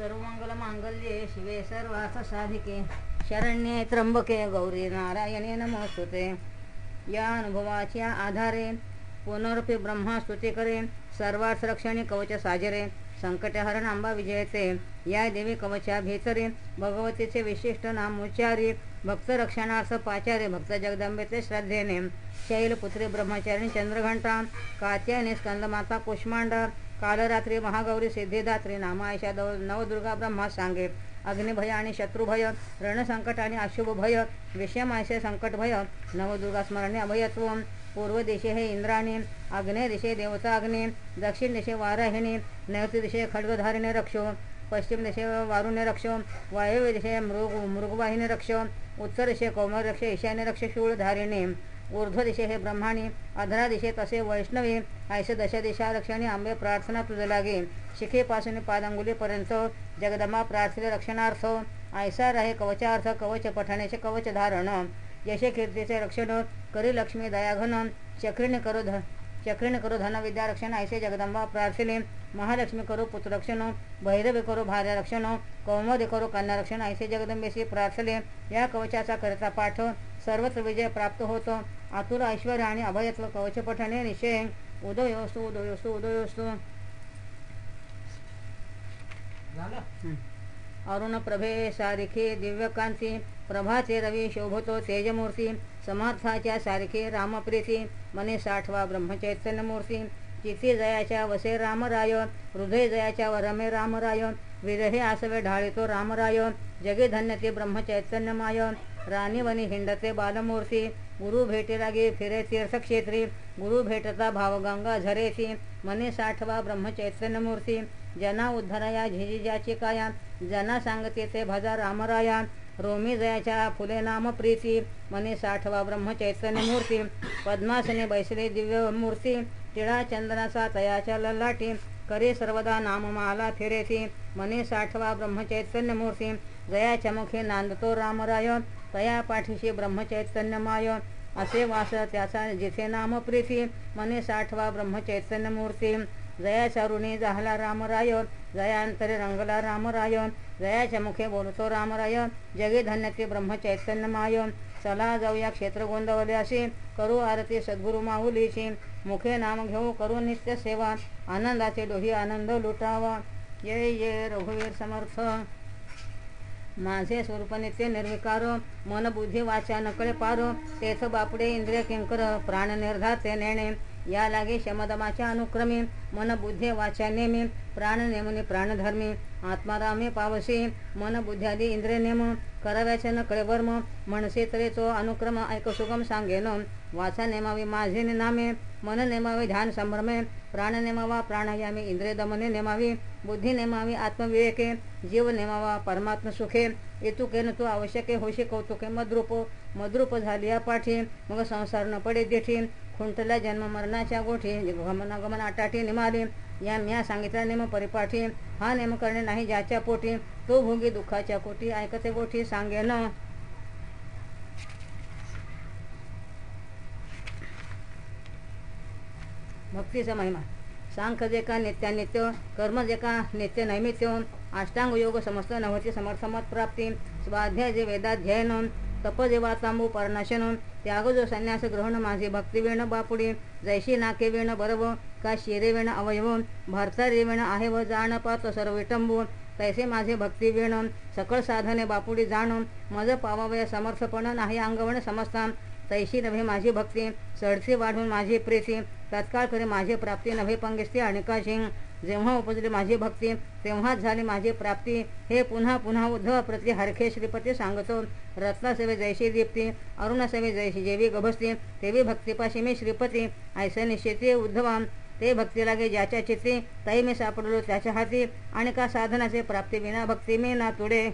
सर्वमंगल मांगल्ये शिवे सर्वार्थ साधिके. शरण्ये त्र्यंबके गौरी नारायणे नमोस्तुते. या अनुभवाच्या आधारे पुनरपी ब्रह्मा स्तुती करे सर्वार्थ रक्षणी कवच साजरे संकटहरण आंबा विजयते. या देवी कवचा भीतरी भगवतीचे विशिष्ट नाम उच्चारी भक्त रक्षणार्थ पाचारे भक्त जगदंबेचे श्रद्धेने. शैलपुत्री ब्रह्मचारिणी चंद्रघंटा कात्याने स्कंदमाता कुष्मांडा कालरात्री महागौरी सिद्धिदात्री नामायशा दौ नवदुर्गा ब्रह्मा सांगे अग्निभय आणि शत्रुभय रणसंकट आणि अशुभ भय विषमायसे संकट भय नवदुर्गा स्मरणे अभयत्व पूर्व दिशे हे इंद्राणी आग्नेय दिशे देवता अग्नी दक्षिण दिशे वाराहिणी नैऋत्य दिशे खड्गधारिणे रक्षो पश्चिम दिशे वारुणे रक्ष वायव्य दिशे मृग मृगवाहिनी रक्ष उत्तर दिशे कौमर रक्ष ईशान्य रक्ष शूळधारिणी. ऊर्ध्वदिशे हे ब्रह्माणी अधरादिशे तसे वैष्णवी ऐसे दशदिशारक्षणी रक्षणी आंबे प्रार्थना तुझ लागे शिखेपासून पादांगुलीपर्यंत जगदंबा प्रार्थिले रक्षणार्थ ऐसा राहे कवचार्थ कवच पठण्याचे कवच धारण. यशे कीर्तीचे रक्षण करी लक्ष्मी दयाघन चक्रीने करो ध चक्रीने करो धनविद्या रक्षण ऐसे जगदंबा प्रार्थले महालक्ष्मी करो पुत्ररक्षण भैरवी करो भार्य रक्षण करो कन्या रक्षण ऐसे जगदंबेशी प्रार्थले या कवचाचा करता पाठ सर्वत्र विजय प्राप्त होतो. आतुर ऐश्वर आणि अभयत्व कवच पठणे निश्चय उदयोस्तु उदयोस्तु उदयोस्तु अरुण प्रभे सारिखे दिव्यकांती प्रभाचे रवी शोभतो तेजमूर्ती समर्थाच्या सारखे रामप्रीती मने साठवा ब्रह्मचैतन्यमूर्ती चिती जयाच्या वसे रामराय हृदय जयाच्या वरमे रामराय विरहे आसवे ढाळितो रामराय जगे धन्य ते ब्रह्मचैतन्यमाय. राणीवनी हिंडते बालमूर्ती गुरु भेटे लागे फिरे तीर्थक्षेत्री गुरु भेटता भावगंगा झरेसी मनी साठवा ब्रह्मचैतन्यमूर्ती जना उद्धराया झिजिजाची काया जना सांगते ते भजा रामराया रोमी जयाच्या फुले नाम प्रीती मनी साठवा ब्रह्मचैतन्य मूर्ती पद्मासने बैसले दिव्य मूर्ती टिळा चंदनाचा तयाच्या ललाटी करी सर्वदा नाममाला फिरेती मनी साठवा ब्रह्मचैतन्य मूर्ती जयाच्या मुखे नांदतो रामराय तया पाठीशी ब्रह्मचैतन्यमाय असे वास त्याचा जिथे नाम प्रीती मने साठवा ब्रह्मचैतन्य मूर्ती जयाच्या ऋणी झाला रामराय जयांतरे रंगला रामराय जयाच्या मुखे बोलतो रामराय जगे धन्य ते ब्रह्मचैतन्यमाय चला जाऊया क्षेत्र गोंदवले करू आरती सद्गुरु माऊलीची मुखे नाम घेऊ करू नित्य सेवा. आनंदाचे डोही आनंद लुटावा. ये ये रघुवीर समर्थ. माझे स्वरूप नित्य निर्विकार मन बुद्धी वाचा नकळे पार तेथ बापडे इंद्रिय किंकर प्राणनिर्धाते नेणे. या लागे शमदमाच्या अनुक्रमे मन बुद्धी वाचा नेमी प्राण नेमुनी प्राणधर्मे आत्मारामे पावसे मन बुद्ध्यादी इंद्रे नेम कराव्याचे न वर्म म्हणसे तरेचो अनुक्रम ऐक सुगम सांगेन वाचा नेमावी माझे नामे मन नेमावे ध्यान संभ्रमे प्राण नेमावा प्राणायामी इंद्रिय दमने नेमावी बुद्धी नेमावी आत्मविवेके जीव नेमावा परमात्म सुखे येतुकेन तू आवश्यके होशी कौतुके मद्रूप मद्रूप झाली या पाठी मग संसार न पडे देठी खुंटल्या जन्ममरणाच्या गोठी गमनागमन आटाटी निमाली. या म्या सांगितला नेम परिपाठी. हा नेम करणे नाही ज्याच्या पोटी तो भोगी दुःखाच्या कोटी ऐकते गोठी सांगेन. भक्तीचा महिमा. सांख जे का नित्यानित्य कर्म जे का नित्य नैमित्य. अष्टांग योग समस्त नवती समर्थमत प्राप्ती. स्वाध्याय जे वेदाध्ययन. तपदेवा तांबू वातांबू त्यागजो त्याग जो संन्यास ग्रहण माझे भक्तिवेण बापुडी जैशी नाके वेण बरव का शिरे वेण अवयव भरता वेण आहे व जाण पात सर्व विटंबू तैसे माझे भक्ती वेण सकळ साधने बापुडी जाण मज पावावया समर्थपण नाही अंगवण समजता तैशी नव्हे माझी भक्ती सडसे वाढून माझी प्रेती तत्काळ करे माझी प्राप्ती नव्हे पंगिस्ती अणकाशी जेव्हा उपजली माझी भक्ती तेव्हाच झाली माझी प्राप्ती. हे पुन्हा पुन्हा उद्धव प्रति हरखे श्रीपती सांगतो. रत्नासेवे जैशी दीप्ती अरुणसेवे जैशी जेवी गभस्ती. तेवी भक्तीपाशी मी श्रीपती ऐसे निश्चिती उद्धवा. ते भक्ती लागे ज्याच्या चित्ती ताई मी सापडलो त्याच्या हाती. आणि का साधनाचे प्राप्ती विना भक्ती मी ना तुडे.